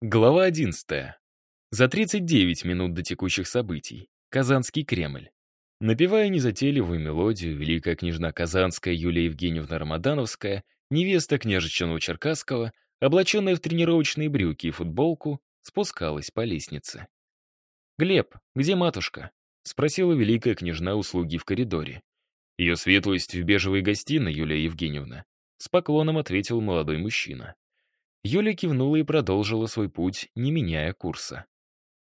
Глава 11. За 39 минут до текущих событий. Казанский Кремль. Напевая незатейливую мелодию, великая княжна Казанская Юлия Евгеньевна Рамадановская, невеста княжича Черкасского, облаченная в тренировочные брюки и футболку, спускалась по лестнице. «Глеб, где матушка?» — спросила великая княжна услуги в коридоре. «Ее светлость в бежевой гостиной, Юлия Евгеньевна», — с поклоном ответил молодой мужчина. Юля кивнула и продолжила свой путь, не меняя курса.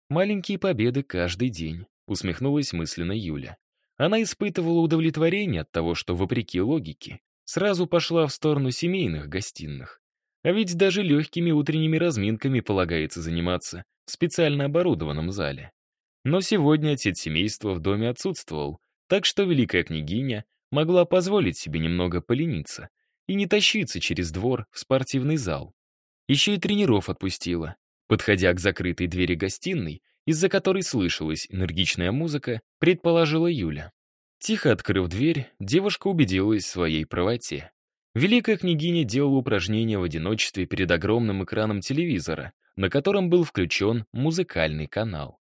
«Маленькие победы каждый день», — усмехнулась мысленно Юля. Она испытывала удовлетворение от того, что, вопреки логике, сразу пошла в сторону семейных гостиных. А ведь даже легкими утренними разминками полагается заниматься в специально оборудованном зале. Но сегодня отец семейства в доме отсутствовал, так что великая княгиня могла позволить себе немного полениться и не тащиться через двор в спортивный зал. Еще и тренеров отпустила. Подходя к закрытой двери гостиной, из-за которой слышалась энергичная музыка, предположила Юля. Тихо открыв дверь, девушка убедилась в своей правоте. Великая княгиня делала упражнения в одиночестве перед огромным экраном телевизора, на котором был включен музыкальный канал.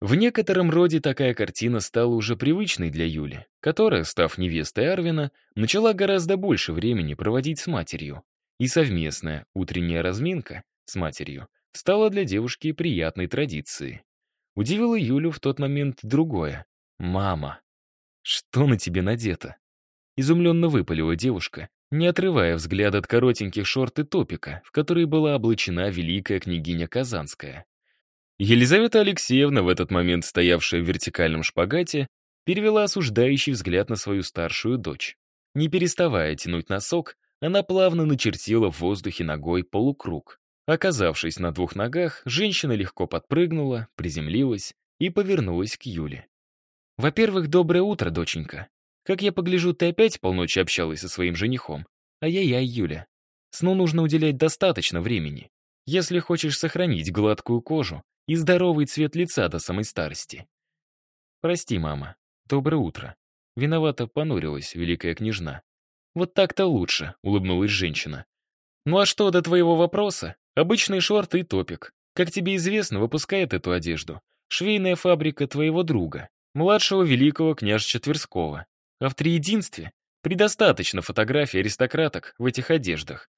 В некотором роде такая картина стала уже привычной для Юли, которая, став невестой Арвина, начала гораздо больше времени проводить с матерью. И совместная утренняя разминка с матерью стала для девушки приятной традицией. Удивило Юлю в тот момент другое. «Мама, что на тебе надето?» Изумленно выпалила девушка, не отрывая взгляд от коротеньких шорт и топика, в которые была облачена великая княгиня Казанская. Елизавета Алексеевна, в этот момент стоявшая в вертикальном шпагате, перевела осуждающий взгляд на свою старшую дочь. Не переставая тянуть носок, она плавно начертила в воздухе ногой полукруг. Оказавшись на двух ногах, женщина легко подпрыгнула, приземлилась и повернулась к Юле. «Во-первых, доброе утро, доченька. Как я погляжу, ты опять полночи общалась со своим женихом. Ай-яй-яй, Юля. Сну нужно уделять достаточно времени, если хочешь сохранить гладкую кожу и здоровый цвет лица до самой старости. Прости, мама. Доброе утро. Виновато понурилась великая княжна. «Вот так-то лучше», — улыбнулась женщина. «Ну а что до твоего вопроса? Обычные шорты и топик. Как тебе известно, выпускает эту одежду. Швейная фабрика твоего друга, младшего великого княжича Тверского. А в триединстве предостаточно фотографий аристократок в этих одеждах.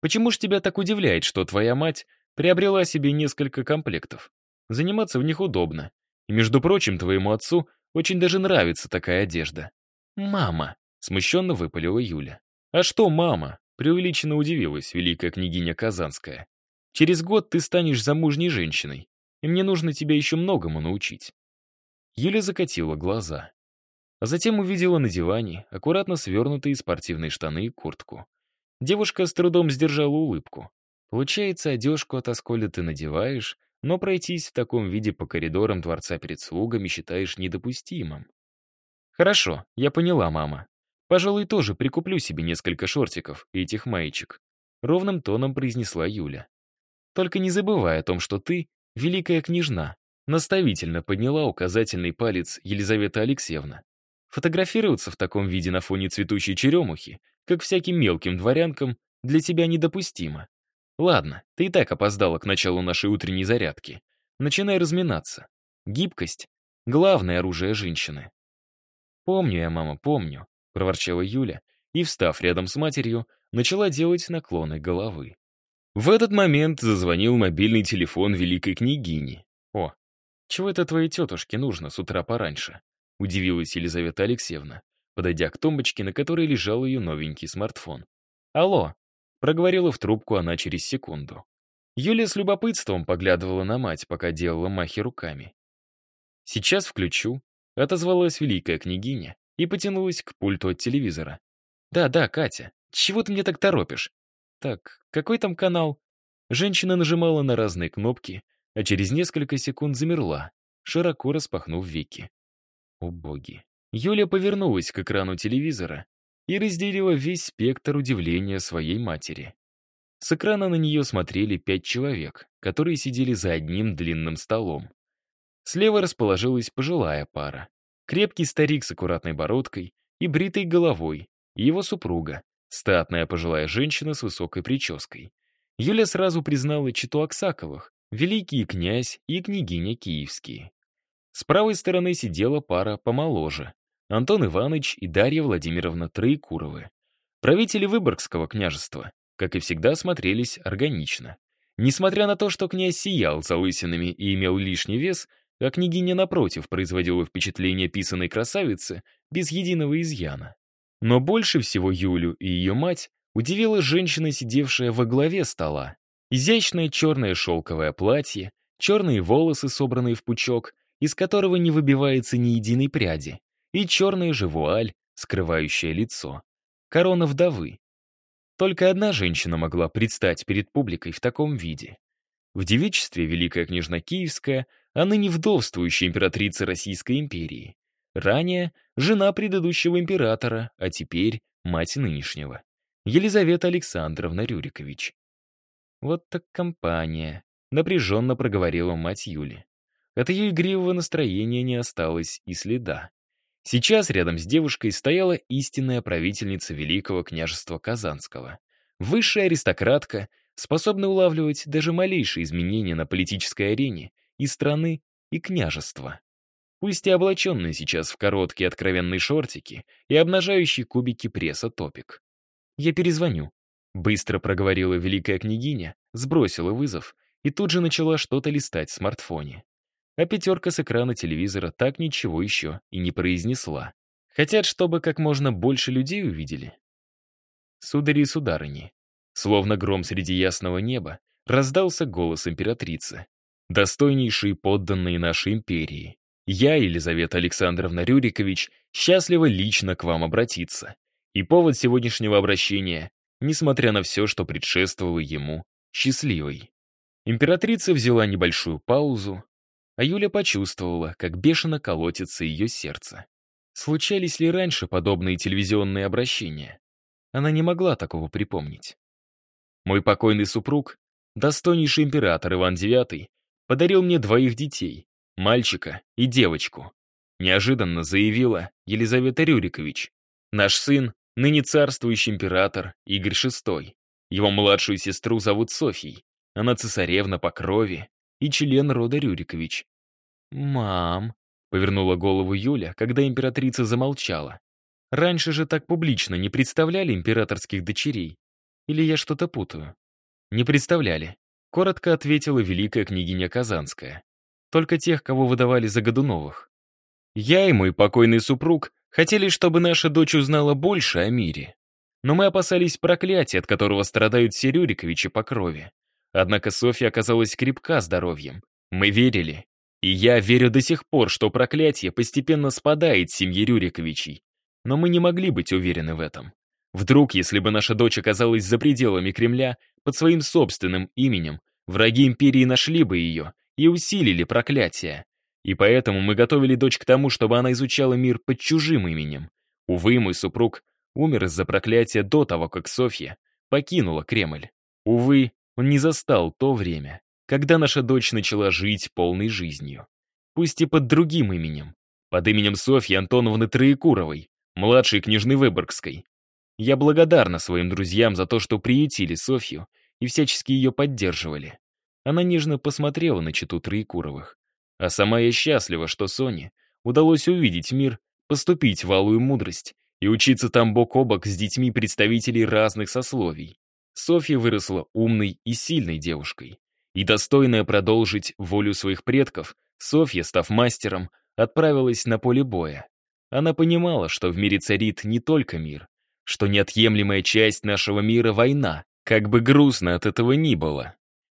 Почему ж тебя так удивляет, что твоя мать приобрела себе несколько комплектов? Заниматься в них удобно. И, между прочим, твоему отцу очень даже нравится такая одежда. Мама, Смущенно выпалила Юля. «А что, мама?» — преувеличенно удивилась великая княгиня Казанская. «Через год ты станешь замужней женщиной, и мне нужно тебя еще многому научить». Юля закатила глаза. А затем увидела на диване аккуратно свернутые спортивные штаны и куртку. Девушка с трудом сдержала улыбку. Получается, одежку от осколя ты надеваешь, но пройтись в таком виде по коридорам дворца перед слугами считаешь недопустимым. «Хорошо, я поняла, мама», Пожалуй, тоже прикуплю себе несколько шортиков и этих маечек. Ровным тоном произнесла Юля. Только не забывай о том, что ты — великая княжна. Наставительно подняла указательный палец Елизавета Алексеевна. Фотографироваться в таком виде на фоне цветущей черемухи, как всяким мелким дворянкам, для тебя недопустимо. Ладно, ты и так опоздала к началу нашей утренней зарядки. Начинай разминаться. Гибкость — главное оружие женщины. Помню я, мама, помню проворчала Юля и, встав рядом с матерью, начала делать наклоны головы. В этот момент зазвонил мобильный телефон великой княгини. «О, чего это твоей тетушке нужно с утра пораньше?» — удивилась Елизавета Алексеевна, подойдя к тумбочке, на которой лежал ее новенький смартфон. «Алло!» — проговорила в трубку она через секунду. Юля с любопытством поглядывала на мать, пока делала махи руками. «Сейчас включу», — отозвалась великая княгиня и потянулась к пульту от телевизора. «Да-да, Катя, чего ты мне так торопишь?» «Так, какой там канал?» Женщина нажимала на разные кнопки, а через несколько секунд замерла, широко распахнув веки. О боги. Юля повернулась к экрану телевизора и разделила весь спектр удивления своей матери. С экрана на нее смотрели пять человек, которые сидели за одним длинным столом. Слева расположилась пожилая пара. Крепкий старик с аккуратной бородкой и бритой головой, и его супруга, статная пожилая женщина с высокой прической. Юля сразу признала читу Аксаковых, великий князь и княгиня Киевские. С правой стороны сидела пара помоложе, Антон Иванович и Дарья Владимировна Троекуровы. Правители Выборгского княжества, как и всегда, смотрелись органично. Несмотря на то, что князь сиял залысинами и имел лишний вес, а княгиня, напротив, производила впечатление писаной красавицы без единого изъяна. Но больше всего Юлю и ее мать удивила женщина, сидевшая во главе стола. Изящное черное шелковое платье, черные волосы, собранные в пучок, из которого не выбивается ни единой пряди, и черная же вуаль, скрывающая лицо. Корона вдовы. Только одна женщина могла предстать перед публикой в таком виде. В девичестве Великая княжна Киевская, а ныне вдовствующая императрица Российской империи. Ранее жена предыдущего императора, а теперь мать нынешнего. Елизавета Александровна Рюрикович. Вот так компания, напряженно проговорила мать Юли. От ее игривого настроения не осталось и следа. Сейчас рядом с девушкой стояла истинная правительница Великого княжества Казанского. Высшая аристократка, способная улавливать даже малейшие изменения на политической арене и страны, и княжества. Пусть и облаченная сейчас в короткие откровенные шортики и обнажающие кубики пресса топик. «Я перезвоню», — быстро проговорила великая княгиня, сбросила вызов и тут же начала что-то листать в смартфоне а пятерка с экрана телевизора так ничего еще и не произнесла. Хотят, чтобы как можно больше людей увидели. Судари и сударыни, словно гром среди ясного неба, раздался голос императрицы. Достойнейшие подданные нашей империи, я, Елизавета Александровна Рюрикович, счастлива лично к вам обратиться. И повод сегодняшнего обращения, несмотря на все, что предшествовало ему, счастливый. Императрица взяла небольшую паузу, а Юля почувствовала, как бешено колотится ее сердце. Случались ли раньше подобные телевизионные обращения? Она не могла такого припомнить. Мой покойный супруг, достойнейший император Иван IX, подарил мне двоих детей, мальчика и девочку. Неожиданно заявила Елизавета Рюрикович. Наш сын, ныне царствующий император Игорь VI. Его младшую сестру зовут Софьей. Она цесаревна по крови, и член рода Рюрикович. «Мам», — повернула голову Юля, когда императрица замолчала. «Раньше же так публично не представляли императорских дочерей. Или я что-то путаю?» «Не представляли», — коротко ответила великая княгиня Казанская. «Только тех, кого выдавали за Годуновых. Я и мой покойный супруг хотели, чтобы наша дочь узнала больше о мире. Но мы опасались проклятия, от которого страдают все Рюриковичи по крови. Однако Софья оказалась крепка здоровьем. Мы верили. И я верю до сих пор, что проклятие постепенно спадает с семьи Рюриковичей. Но мы не могли быть уверены в этом. Вдруг, если бы наша дочь оказалась за пределами Кремля, под своим собственным именем, враги империи нашли бы ее и усилили проклятие. И поэтому мы готовили дочь к тому, чтобы она изучала мир под чужим именем. Увы, мой супруг умер из-за проклятия до того, как Софья покинула Кремль. Увы, он не застал то время, когда наша дочь начала жить полной жизнью. Пусть и под другим именем. Под именем Софьи Антоновны Троекуровой, младшей княжны Выборгской. Я благодарна своим друзьям за то, что приютили Софью и всячески ее поддерживали. Она нежно посмотрела на читу Троекуровых. А сама я счастлива, что Соне удалось увидеть мир, поступить в алую мудрость и учиться там бок о бок с детьми представителей разных сословий. Софья выросла умной и сильной девушкой. И достойная продолжить волю своих предков, Софья, став мастером, отправилась на поле боя. Она понимала, что в мире царит не только мир, что неотъемлемая часть нашего мира — война, как бы грустно от этого ни было.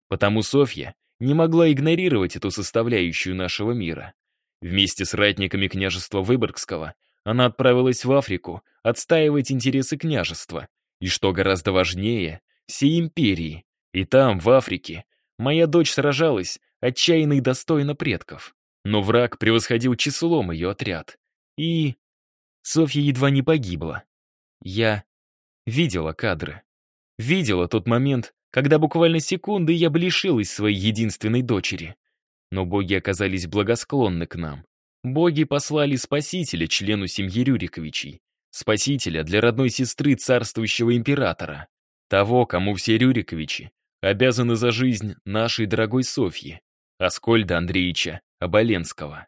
Потому Софья не могла игнорировать эту составляющую нашего мира. Вместе с ратниками княжества Выборгского она отправилась в Африку отстаивать интересы княжества, и, что гораздо важнее, всей империи. И там, в Африке, моя дочь сражалась отчаянно и достойно предков. Но враг превосходил числом ее отряд. И... Софья едва не погибла. Я видела кадры. Видела тот момент, когда буквально секунды я бы лишилась своей единственной дочери. Но боги оказались благосклонны к нам. Боги послали спасителя члену семьи Рюриковичей. Спасителя для родной сестры царствующего императора. Того, кому все Рюриковичи обязаны за жизнь нашей дорогой Софьи, Аскольда Андреевича Оболенского.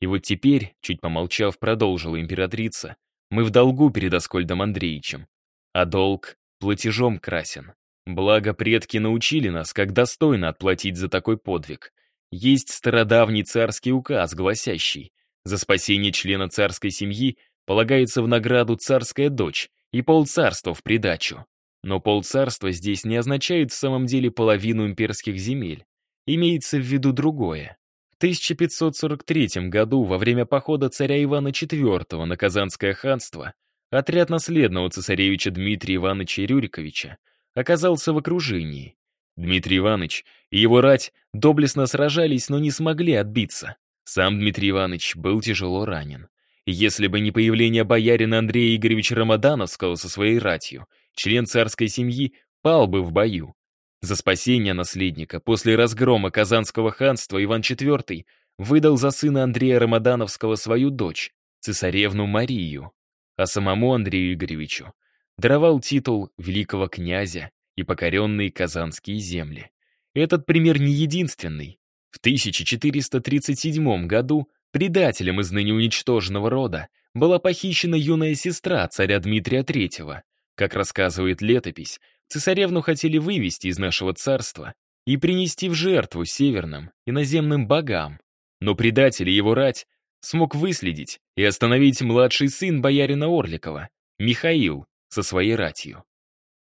И вот теперь, чуть помолчав, продолжила императрица, мы в долгу перед Аскольдом Андреевичем, а долг платежом красен. Благо предки научили нас, как достойно отплатить за такой подвиг. Есть стародавний царский указ, гласящий, за спасение члена царской семьи полагается в награду царская дочь и полцарства в придачу. Но полцарства здесь не означает в самом деле половину имперских земель. Имеется в виду другое. В 1543 году, во время похода царя Ивана IV на Казанское ханство, отряд наследного цесаревича Дмитрия Ивановича Рюриковича оказался в окружении. Дмитрий Иванович и его рать доблестно сражались, но не смогли отбиться. Сам Дмитрий Иванович был тяжело ранен. Если бы не появление боярина Андрея Игоревича Рамадановского со своей ратью, член царской семьи пал бы в бою. За спасение наследника после разгрома Казанского ханства Иван IV выдал за сына Андрея Рамадановского свою дочь, цесаревну Марию, а самому Андрею Игоревичу даровал титул великого князя и покоренные казанские земли. Этот пример не единственный. В 1437 году предателем из ныне уничтоженного рода была похищена юная сестра царя Дмитрия III. Как рассказывает летопись, цесаревну хотели вывести из нашего царства и принести в жертву северным и наземным богам. Но предатель и его рать смог выследить и остановить младший сын боярина Орликова, Михаил, со своей ратью.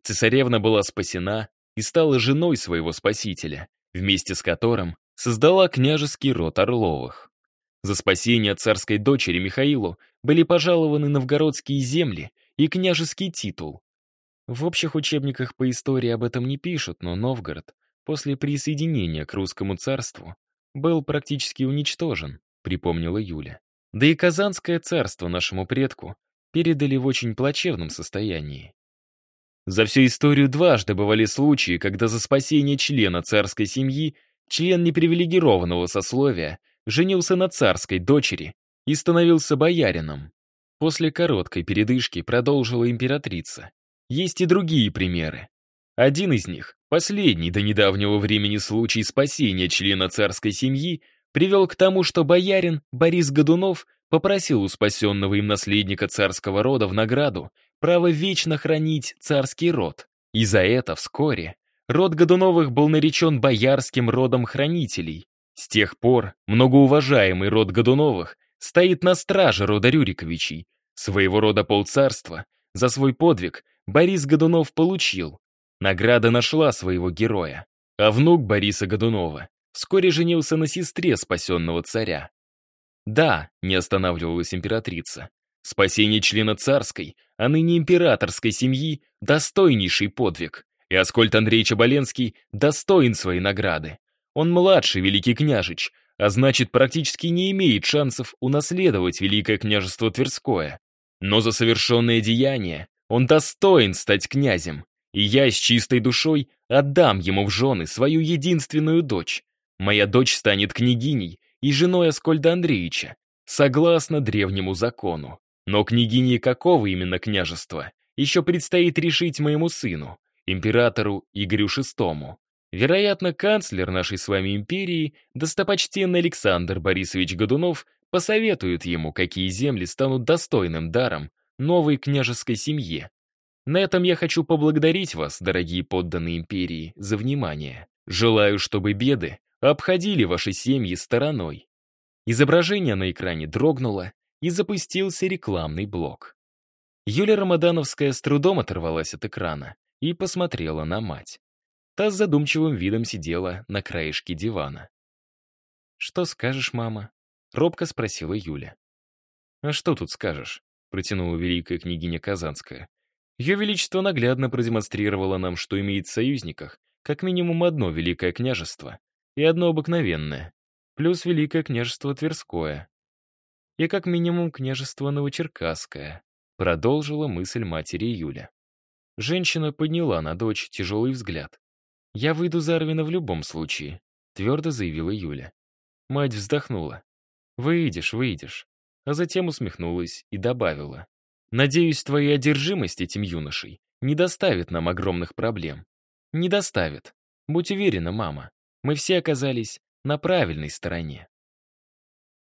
Цесаревна была спасена и стала женой своего спасителя, вместе с которым создала княжеский род Орловых. За спасение царской дочери Михаилу были пожалованы новгородские земли и княжеский титул. В общих учебниках по истории об этом не пишут, но Новгород после присоединения к русскому царству был практически уничтожен, припомнила Юля. Да и Казанское царство нашему предку передали в очень плачевном состоянии. За всю историю дважды бывали случаи, когда за спасение члена царской семьи член непривилегированного сословия женился на царской дочери и становился боярином. После короткой передышки продолжила императрица. Есть и другие примеры. Один из них, последний до недавнего времени случай спасения члена царской семьи, привел к тому, что боярин Борис Годунов попросил у спасенного им наследника царского рода в награду право вечно хранить царский род. И за это вскоре Род Годуновых был наречен боярским родом хранителей. С тех пор многоуважаемый род Годуновых стоит на страже рода Рюриковичей. Своего рода полцарства за свой подвиг Борис Годунов получил. Награда нашла своего героя. А внук Бориса Годунова вскоре женился на сестре спасенного царя. Да, не останавливалась императрица. Спасение члена царской, а ныне императорской семьи – достойнейший подвиг. И Аскольд Андреевич Оболенский достоин своей награды. Он младший великий княжич, а значит, практически не имеет шансов унаследовать Великое княжество Тверское. Но за совершенное деяние он достоин стать князем, и я с чистой душой отдам ему в жены свою единственную дочь. Моя дочь станет княгиней и женой Аскольда Андреевича, согласно древнему закону. Но княгиней какого именно княжества еще предстоит решить моему сыну императору Игорю VI. Вероятно, канцлер нашей с вами империи, достопочтенный Александр Борисович Годунов, посоветует ему, какие земли станут достойным даром новой княжеской семье. На этом я хочу поблагодарить вас, дорогие подданные империи, за внимание. Желаю, чтобы беды обходили ваши семьи стороной. Изображение на экране дрогнуло, и запустился рекламный блок. Юлия Рамадановская с трудом оторвалась от экрана и посмотрела на мать. Та с задумчивым видом сидела на краешке дивана. «Что скажешь, мама?» — робко спросила Юля. «А что тут скажешь?» — протянула великая княгиня Казанская. Ее Величество наглядно продемонстрировало нам, что имеет в союзниках как минимум одно Великое княжество и одно обыкновенное, плюс Великое княжество Тверское и как минимум княжество Новочеркасское, продолжила мысль матери Юля. Женщина подняла на дочь тяжелый взгляд. «Я выйду за Арвина в любом случае», — твердо заявила Юля. Мать вздохнула. «Выйдешь, выйдешь», а затем усмехнулась и добавила. «Надеюсь, твоя одержимость этим юношей не доставит нам огромных проблем. Не доставят. Будь уверена, мама. Мы все оказались на правильной стороне.